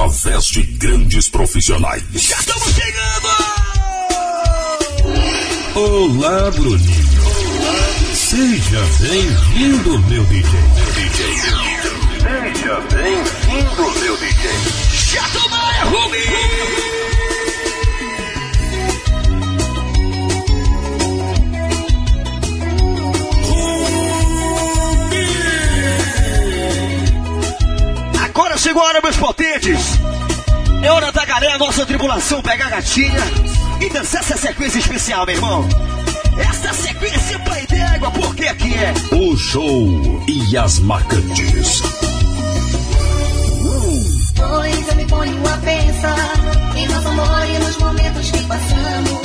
através de grandes profissionais. Já estamos chegando! Olá, Bruninho. Seja bem-vindo, meu DJ. DJ. Seja bem-vindo, meu DJ. Chato Maia Rubi! Chegou a hora, meus potentes. É hora da galera, nossa tribulação, pegar a gatinha e dançar essa sequência especial, meu irmão. Essa sequência pai d'égua, porque aqui é O show e as marcantes. Pois eu me ponho a pensar em nosso amor e nos momentos que passamos.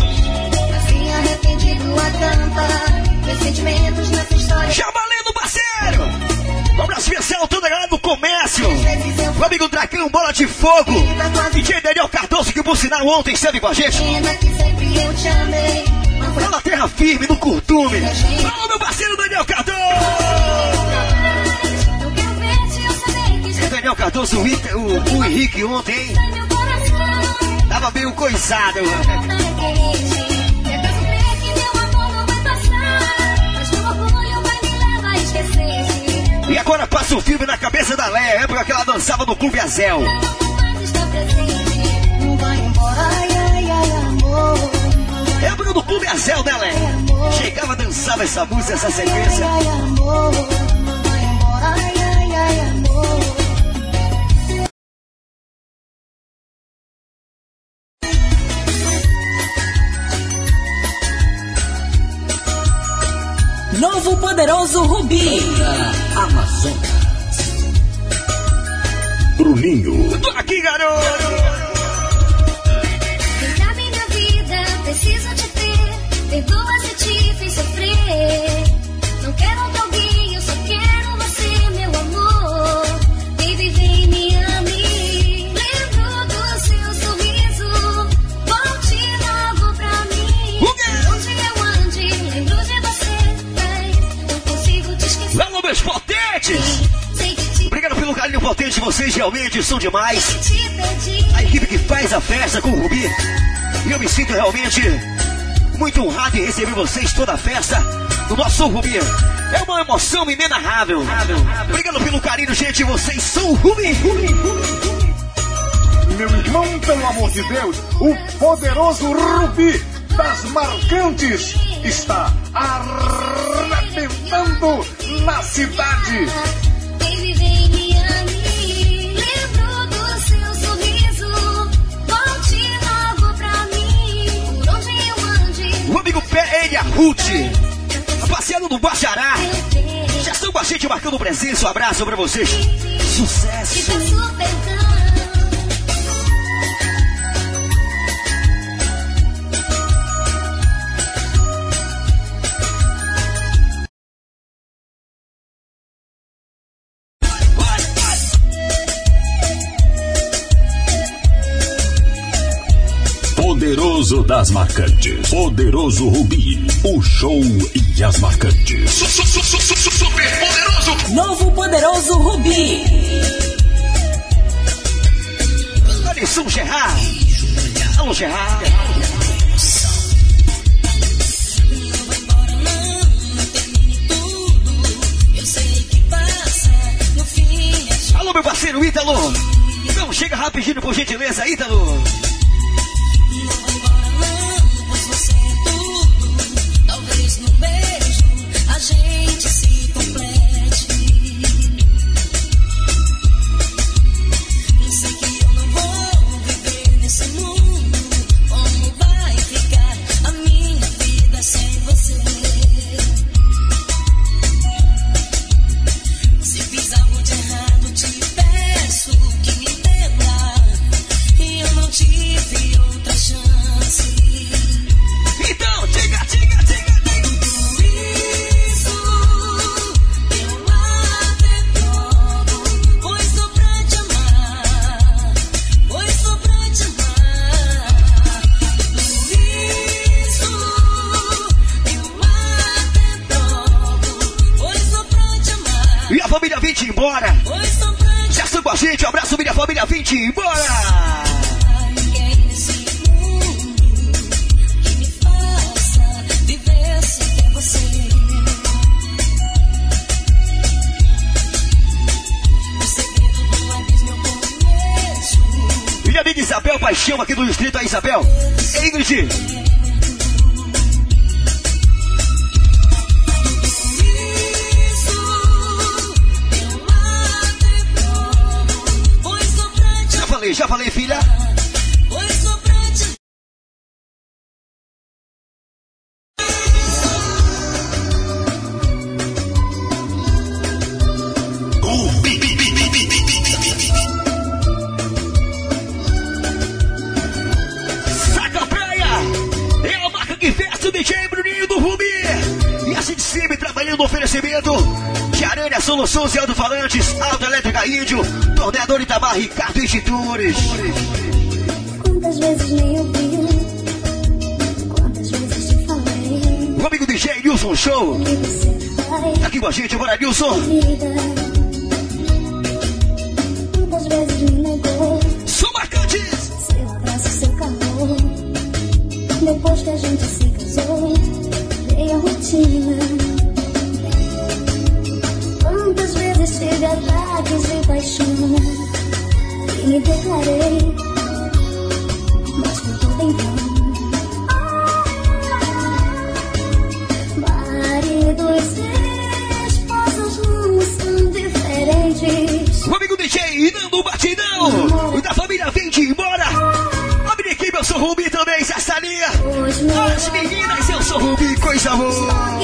Assim arrependido a cantar meus sentimentos nessa história. Já valendo, parceiro! Um abraço especial a galera do comércio. Meu amigo Dracão, bola de fogo. DJ Daniel Cardoso, que por sinal ontem esteve com a gente. Lá na terra firme, no curtume. Fala, meu parceiro Daniel Cardoso! Daniel Cardoso, o, Ita- o, o Henrique ontem, hein? Tava meio coisado. Não E agora passa o filme na cabeça da Léa, época que ela dançava no Clube Azel. Amor. Época do Clube Azel, né, Léa? Chegava, dançava essa música, essa sequência. Poderoso Rubi. Bruninho, Tô aqui, garoto! Vem pra minha vida, preciso te ter. Perdoa potente, vocês realmente são demais. A equipe que faz a festa com o Rubi. E eu me sinto realmente muito honrado em receber vocês toda a festa do nosso Rubi. É uma emoção inenarrável. Obrigado pelo carinho, gente. Vocês são o Rubi. Meu irmão, pelo amor de Deus, o poderoso Rubi das Marcantes está arrebentando na cidade. Ruth. Passeando no Guajará. Já estão com a gente marcando presença. Um abraço pra vocês. Sucesso. Das marcantes. Poderoso Rubi, o show e as marcantes. Super poderoso. Novo poderoso Rubi. Alisson Gerard. Alô, Gerard. Alô, meu parceiro Ítalo. Então chega rapidinho, por gentileza, Ítalo. Quantas vezes nem ouviu? Quantas vezes te falei? O amigo DJ Nilson Show, tá aqui com a gente, bora Nilson. Quantas vezes me negou? Sou marcantes. Seu abraço, seu calor. Depois que a gente se casou, veio a rotina. Quantas vezes tive ataques de paixão me declarei, mas foi tudo em vão. Maridos e esposas não são diferentes. O amigo DJ Nando Batidão, da família 20, embora. A minha equipe, eu sou Rubi também, Sassalinha. As meninas, eu sou Rubi, coisa boa.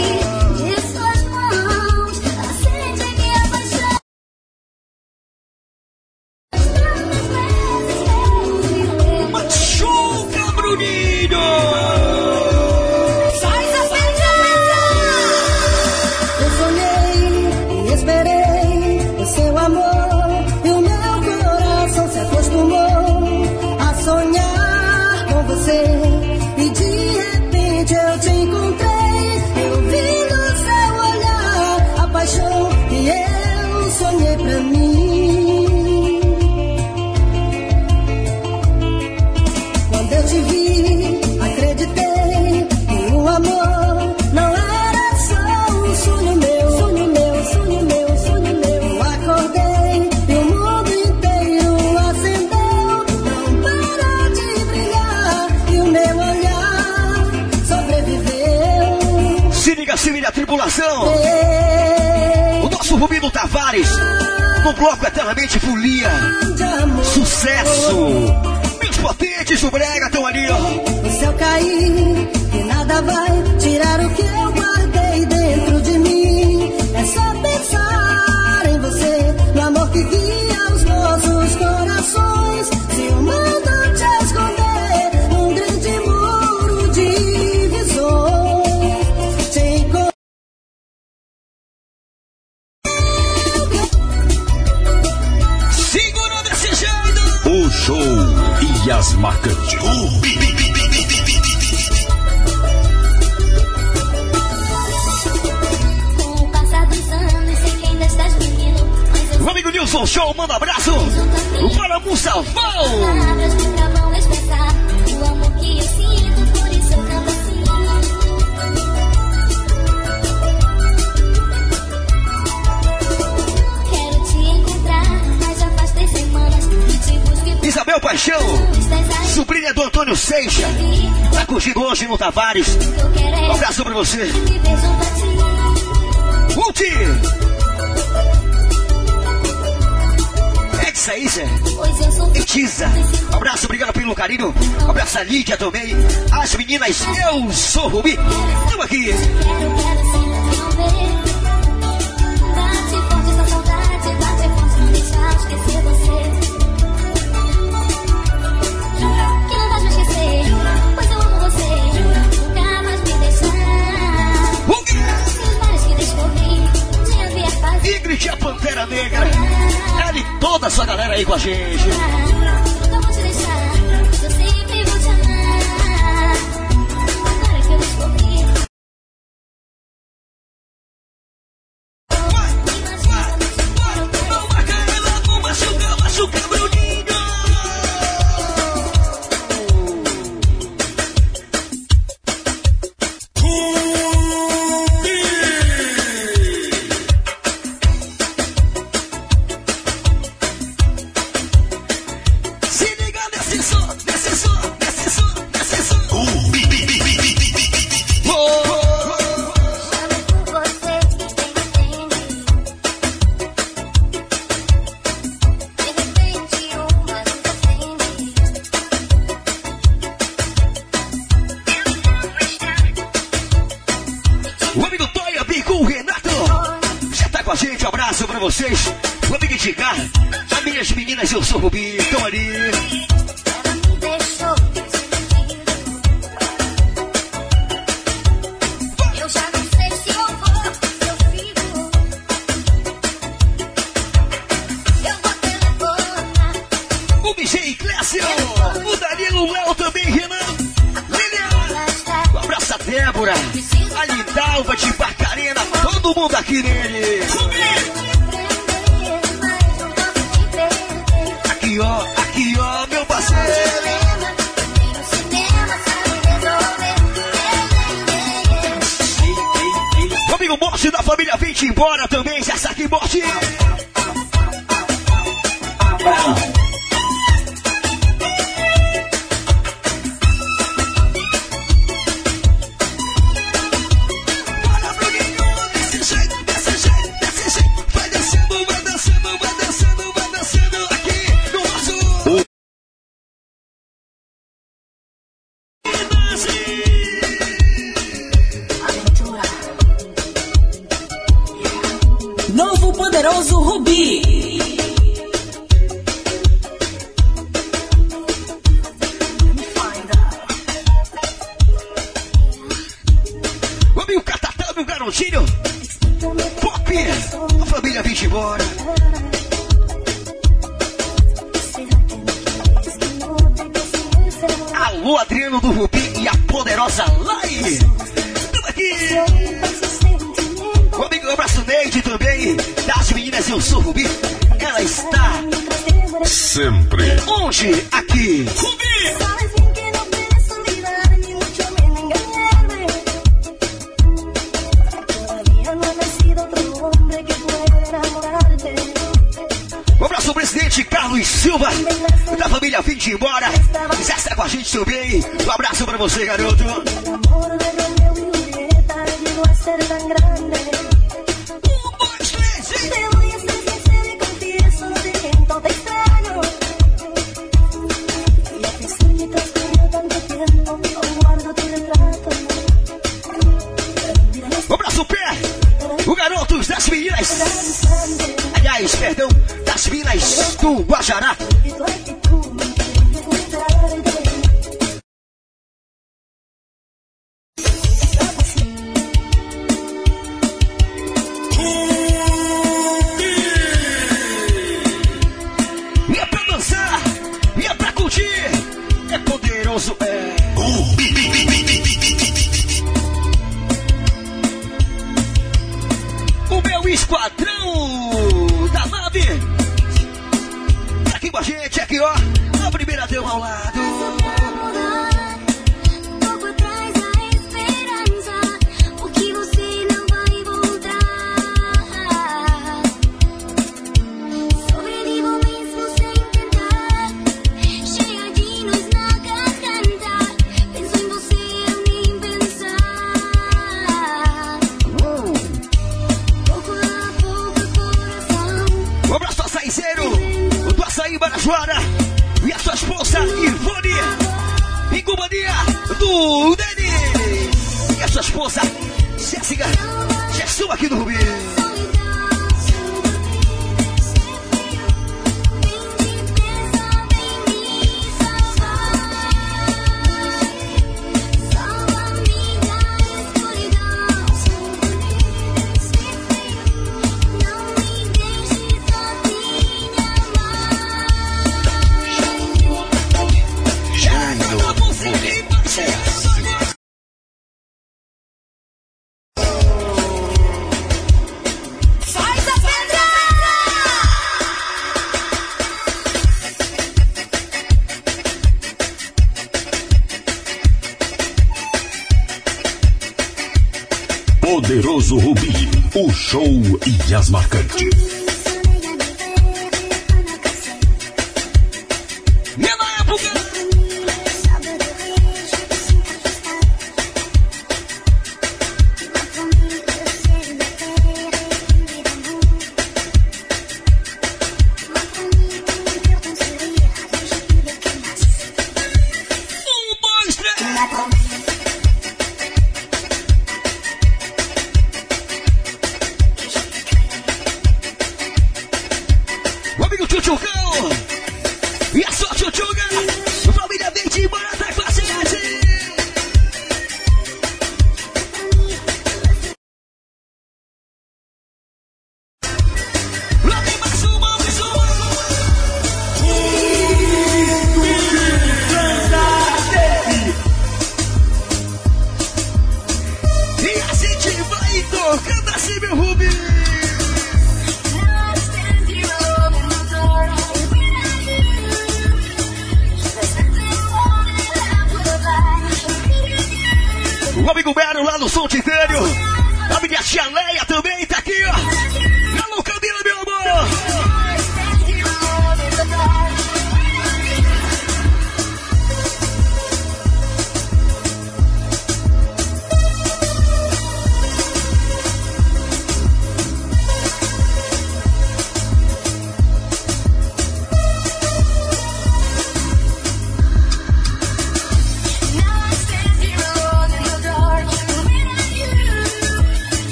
Tavares, no bloco Eternamente Folia. Sucesso. Meus potentes do Brega estão ali, ó. O céu cair e nada vai tirar o que eu guardei dentro de mim. É só pensar em você, no amor que guia Sobrinha do Antônio Seixa. Tá curtindo hoje no Tavares. Um abraço pra você. Ulti. É isso aí, Zé. Etiza. Um abraço, obrigado pelo carinho. Um abraço a Lídia também. As meninas, eu sou Rubi. Estamos aqui. Bate forte essa saudade, bate forte, não deixar esquecer você. Ingrid, a Pantera Negra. Ela e toda essa galera aí com a gente. Nunca vou te deixar, eu sempre pra vocês. Vou me dedicar. As minhas meninas, eu sou Rubi, estão ali. O BG Clécio. O Danilo, o Léo também, Renan. Lilian. Um abraço a Débora. A Lindalva de Barcarena. Todo mundo aqui nele. Garotinho. Pop, a família 20 embora. Alô, Adriano do Rubi e a poderosa Lai. Estamos aqui. O amigo abraço Neide também. Das meninas, eu sou Rubi. Ela está Sempre. onde? Aqui. Rubi. Silva, da família 20 embora. Já está com a gente também. Um abraço pra você, garoto. De. Um, Um abraço, pé. O garoto das meninas. Aliás, perdão, das minas do Guajará. Poderoso, é. O meu esquadrão da nave. Tá aqui com a gente, aqui ó. A primeira deu ao lado. Aqui no Rubi Poderoso Rubi. O show e as marcantes.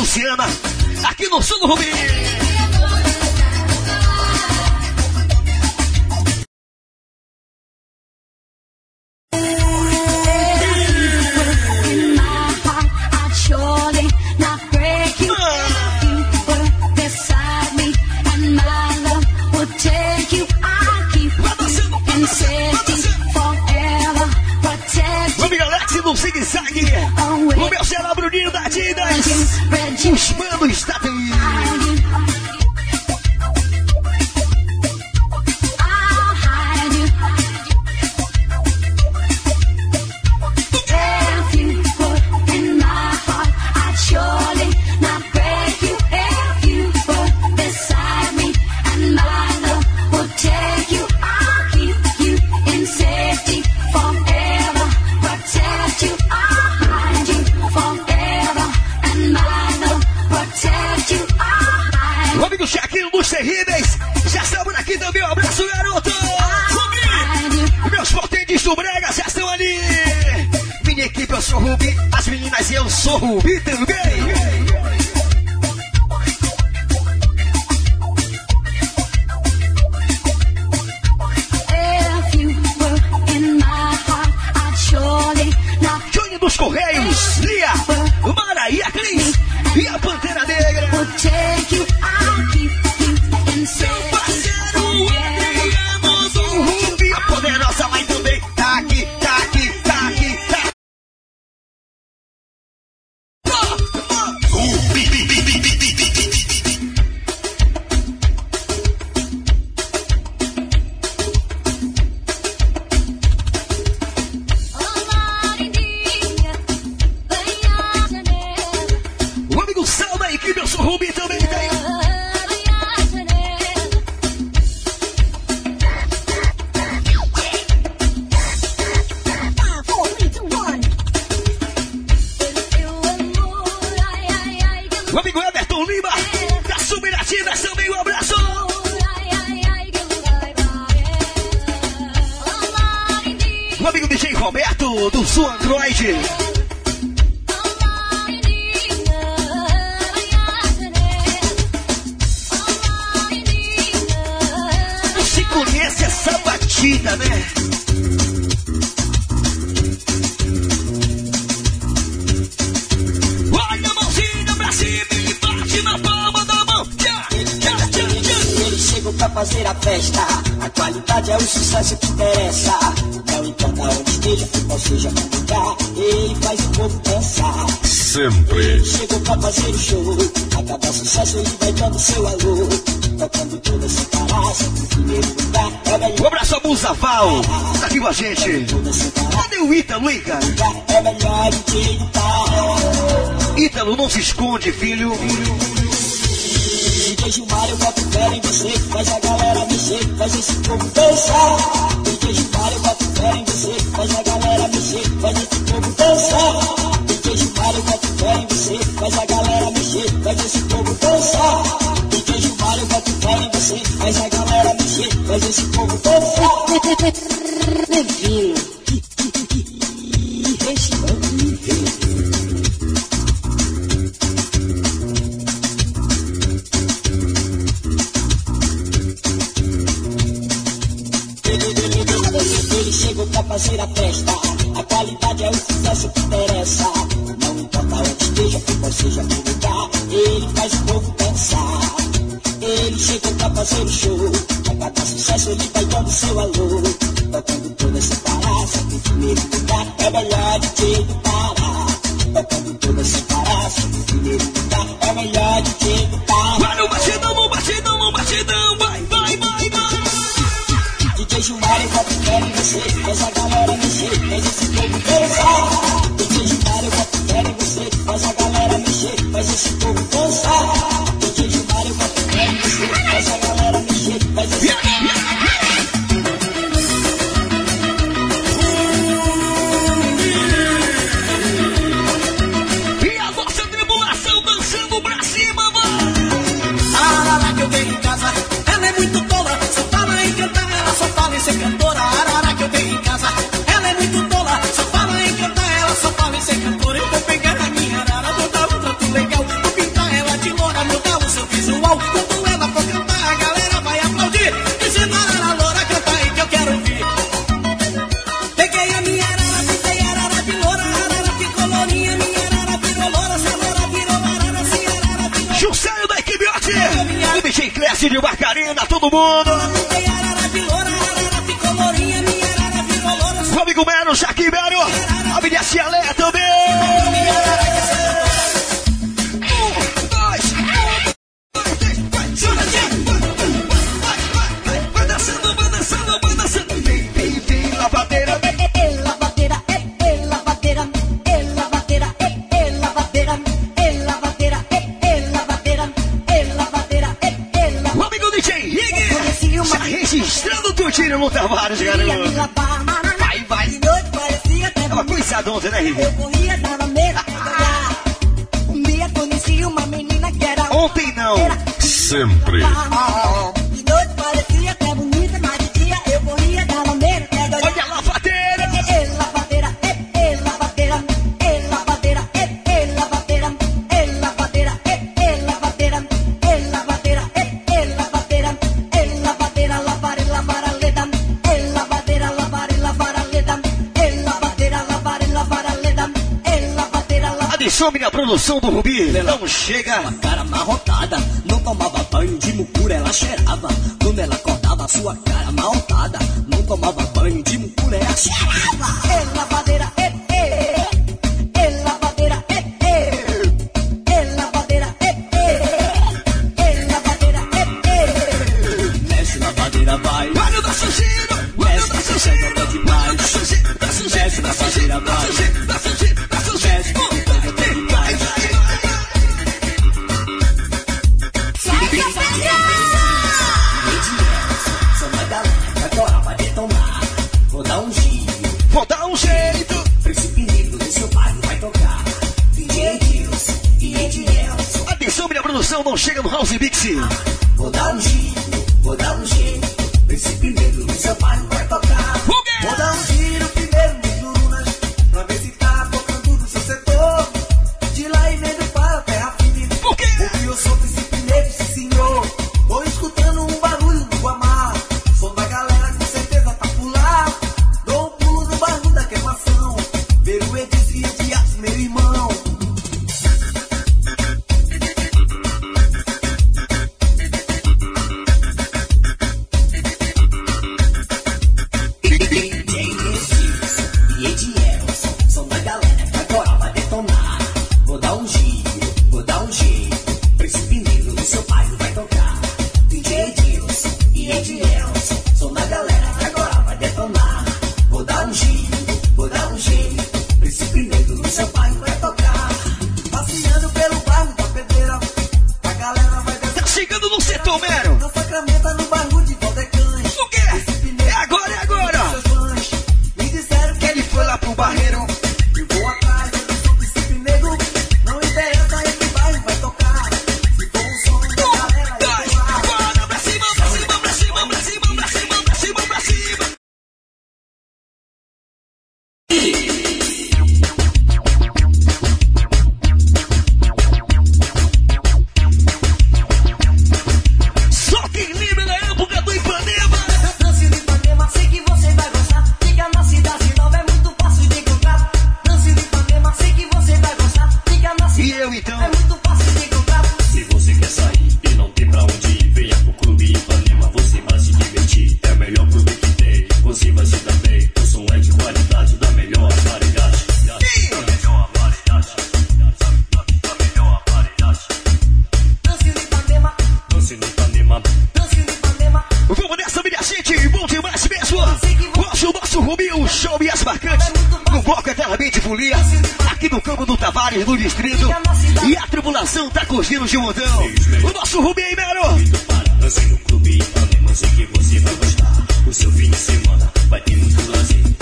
Luciana, aqui no Sul do Rubi. Vamos, Alex, no Zig Zag, O meu será Bruninho da Adidas. Who be to esse todo. sobre minha produção do Rubi. Ela não chega. Uma cara amarrotada, não tomava banho de mucura, ela cheirava. Quando ela acordava, sua cara amarrotada, não tomava banho de mucura, ela cheirava. É lavadeira, Yeah. no bloco é eternamente folia, aqui no campo do Tavares, no distrito. E a tribulação tá curtindo de montão. O nosso Rubem Mero. Clube, que você vai gostar. O seu fim de semana vai ter muito lazer.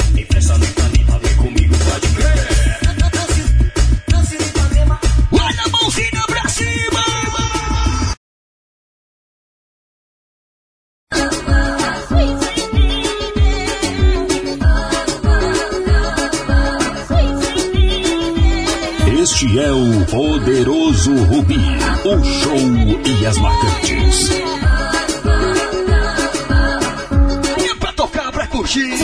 Este é o Poderoso Rubi, o show e as marcantes. É pra tocar, pra curtir.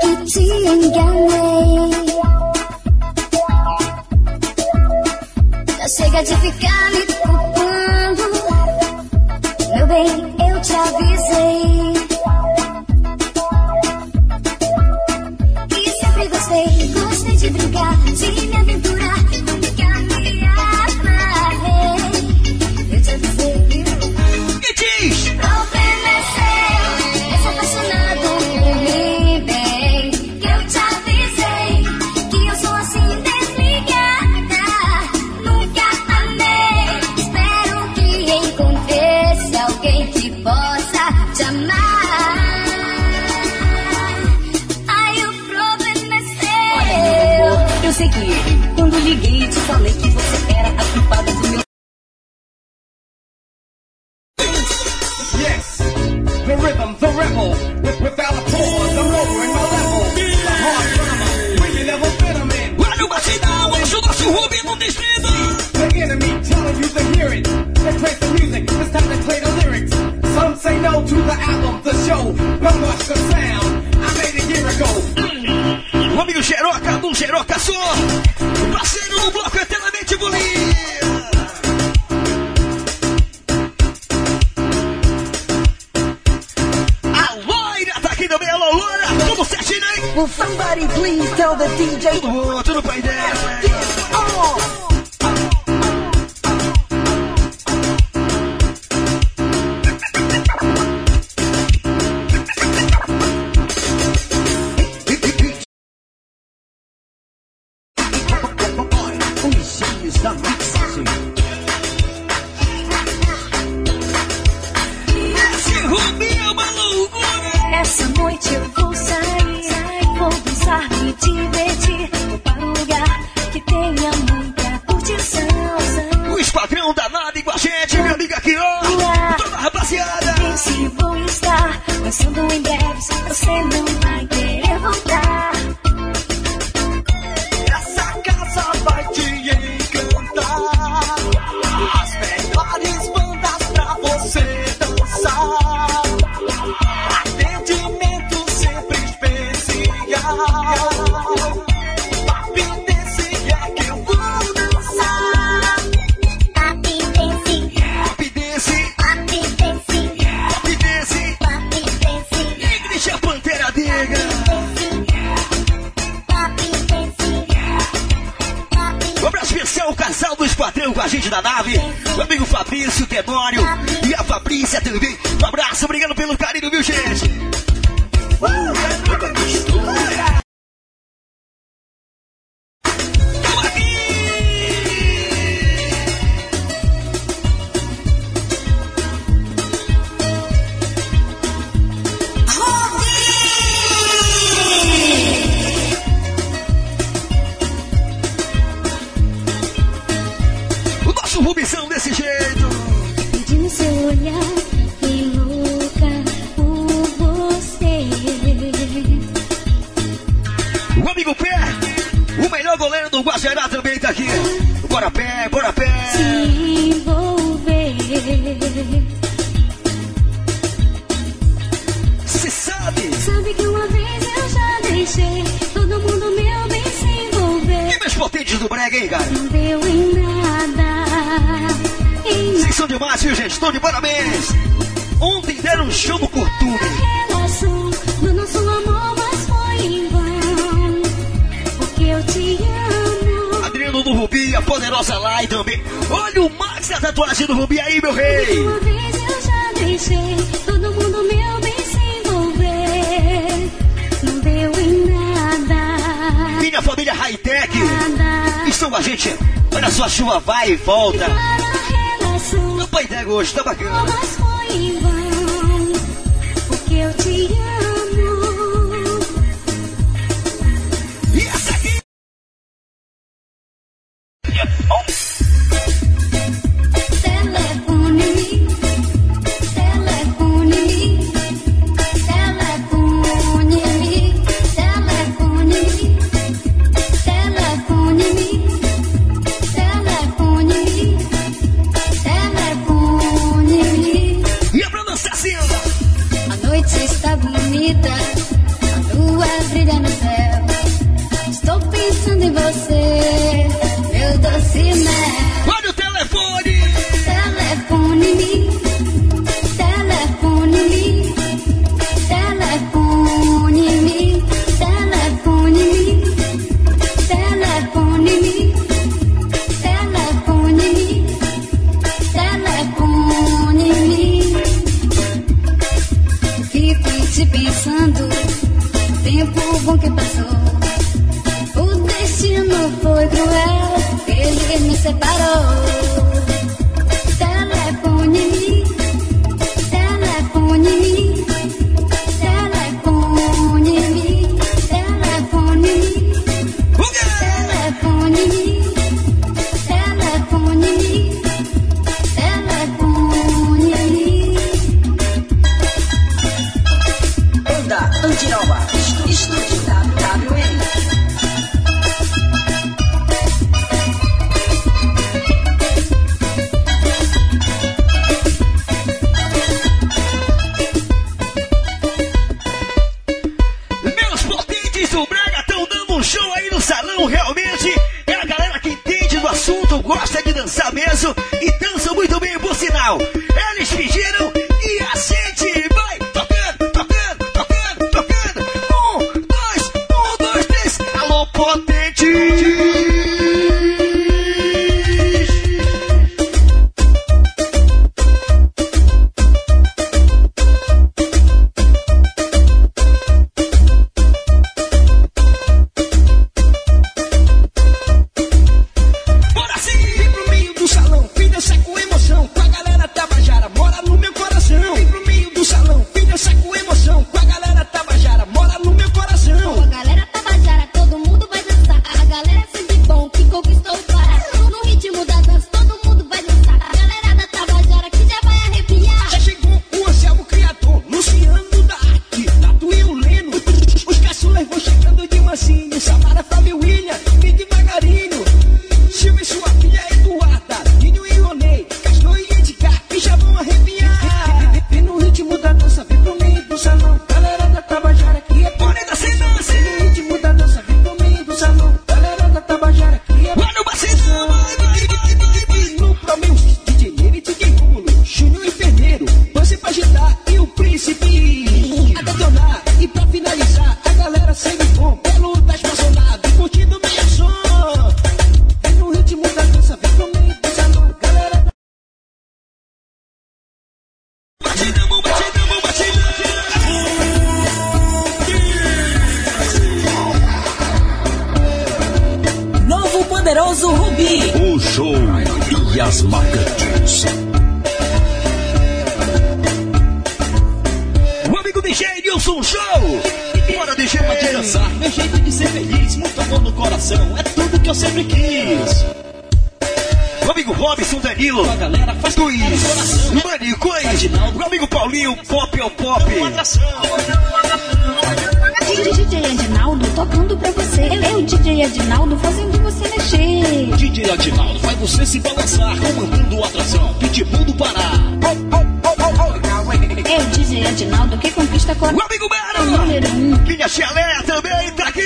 Que te enganei. Já chega de ficar me culpando. Meu bem, eu te avisei. Quando liguei, te falei que você era a culpada do meu. The rhythm, the rebel, without a pause, I'm my level. The hard when you The enemy telling you to hear it. They play the music, it's time to play the lyrics. Some say no to the album, the show, don't watch the sound. Geroca do xeroca. Parceiro no bloco é eternamente bolinha. A loira tá aqui também, alô loira. Vamos sete, né? Will somebody please tell the DJ? Tudo bom, tudo pra ideia. Né? Oh. você, todo mundo meu bem se envolver. E meus potentes do brega, hein, cara? Não deu em nada. Vocês são demais, viu, gente? Estou de parabéns. Ontem deram um show no Curtume. Relação do Adriano do Rubi, a poderosa lá e também. Olha o Max da tatuagem do Rubi aí, meu rei. Uma vez eu já deixei. a gente. Olha só, a chuva vai e volta. Não põe ideia hoje, tá bacana. Meu jeito de ser feliz, muito amor no coração, é tudo que eu sempre quis. O amigo Robson Danilo. A galera faz coração, é Manicões. O amigo Paulinho, Pop é o Pop. DJ Adinaldo tocando pra você. É o DJ Adinaldo fazendo você mexer. DJ Adinaldo faz você se balançar, comandando a atração, Pitbull do Pará. É o DJ Adinaldo que conquista a O cor amigo Mero. número um. Minha chalé também tá aqui.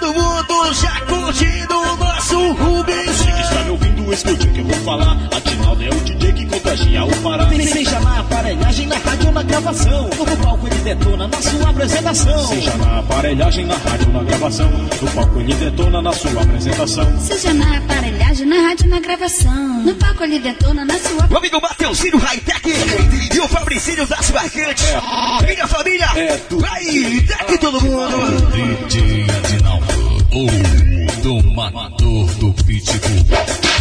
Todo mundo já curtindo o nosso Rubens. Você que está me ouvindo, escute o que eu vou falar. Adinaldo é o DJ contagia o Pará. Seja na aparelhagem, na rádio ou na gravação. No palco ele detona na sua apresentação. Seja na aparelhagem, na rádio ou na gravação. No palco ele detona na sua apresentação. Seja na aparelhagem, na rádio, na gravação. No palco ele detona na sua. O amigo Mateuzinho Hightech e o Fabricinho das Marcantes. Minha família. Hightech todo mundo. DJ Adinaldo, o domador do Pitbull.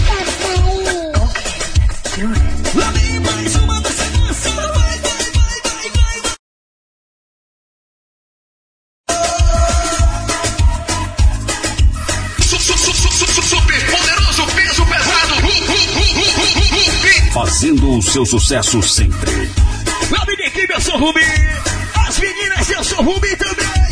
Fazendo o seu sucesso sempre. Lá vem equipe, eu sou Rubi. As meninas, eu sou Rubi também.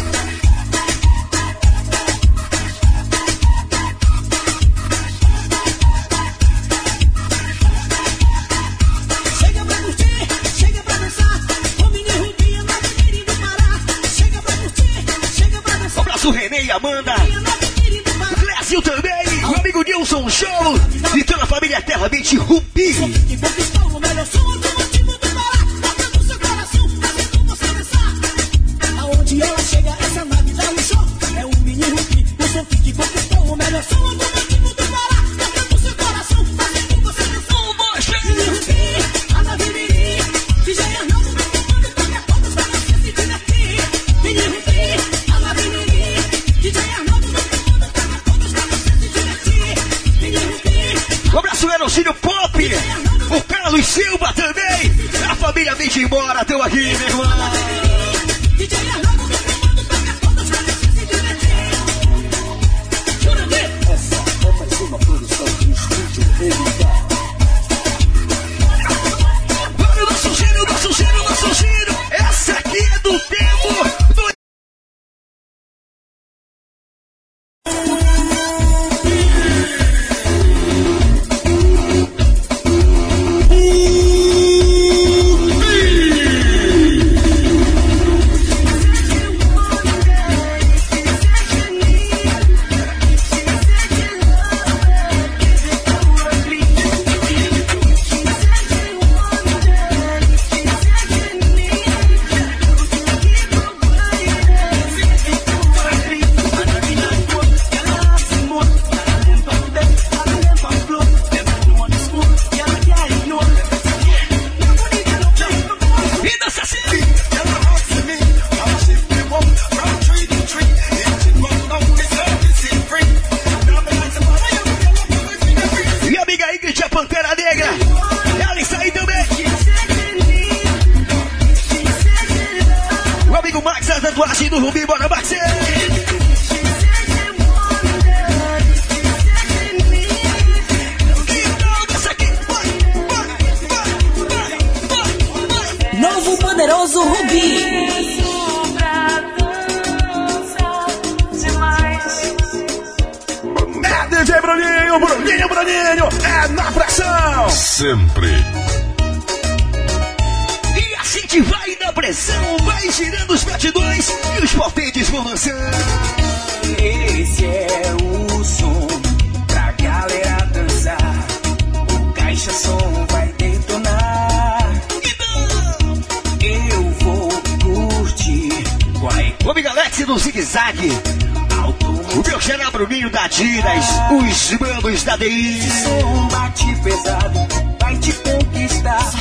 O meu Genabro Ninho da Diras, os manos da DI. Um bate pesado, vai te conquistar.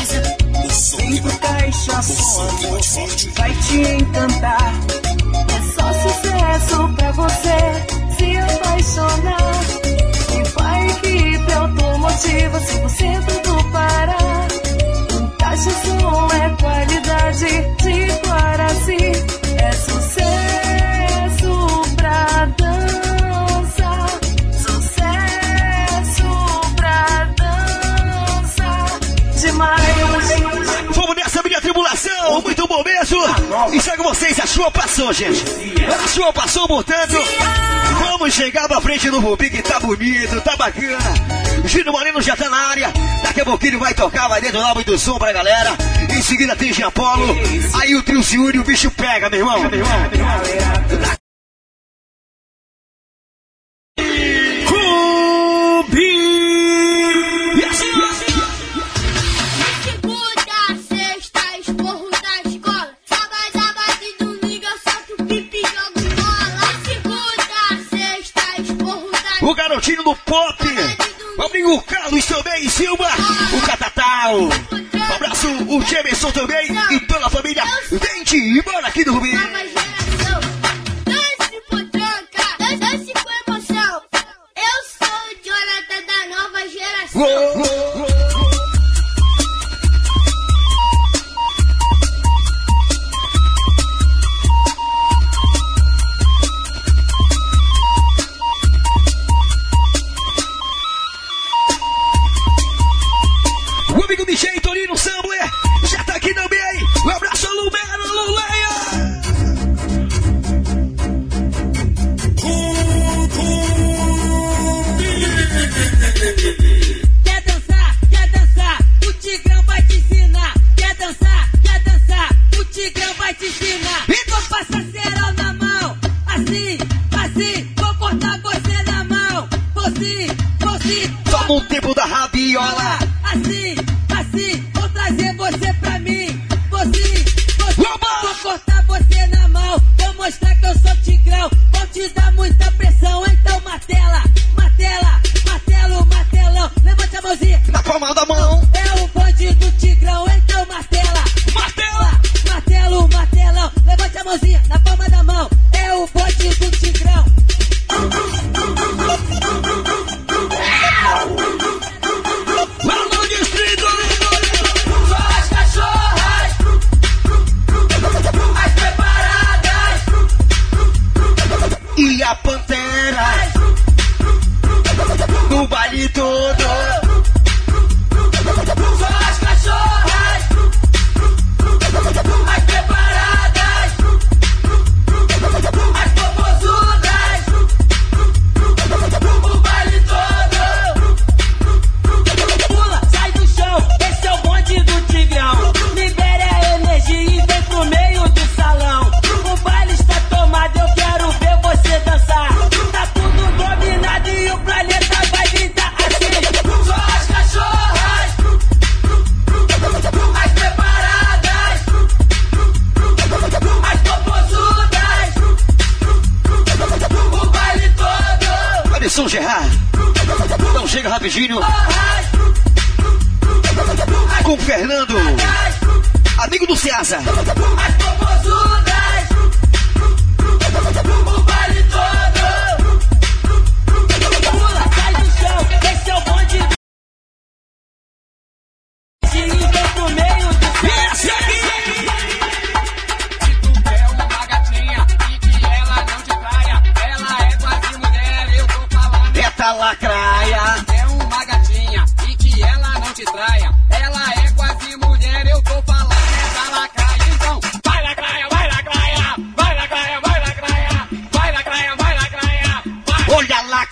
Vem pro caixa forte, vai te encantar. É só sucesso pra você se apaixonar. E vai que teu automotivo, 100% do Pará. Um caixa som é qualidade de Guaraci. É sucesso. começo. Enxergo vocês, a chuva passou, gente. A chuva passou, portanto. Vamos chegar pra frente no Rubi, que tá bonito, tá bacana. Gino Moreno já tá na área. Daqui a pouquinho vai tocar, vai dentro do álbum do som pra galera. Em seguida tem Giapolo. Aí o trio se une, o bicho pega, meu irmão. Meu irmão. Tino do pop. O amigo Carlos também, Silva, o Catatau. Um abraço, o Jameson também e toda a família. Vem e bora aqui do Rubinho. solteiras. No baile todo.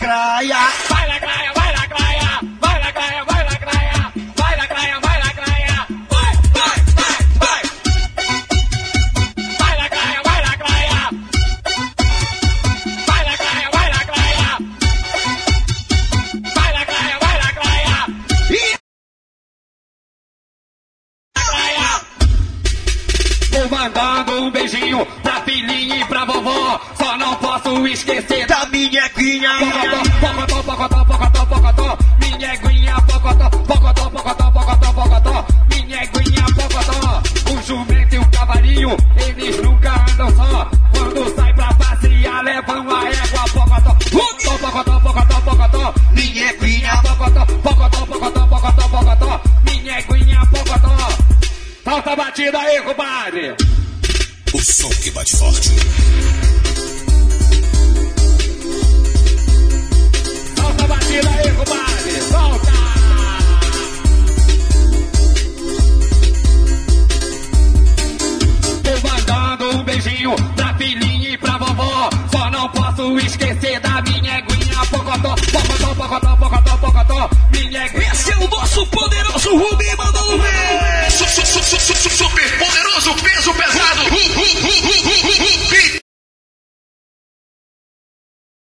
Yeah.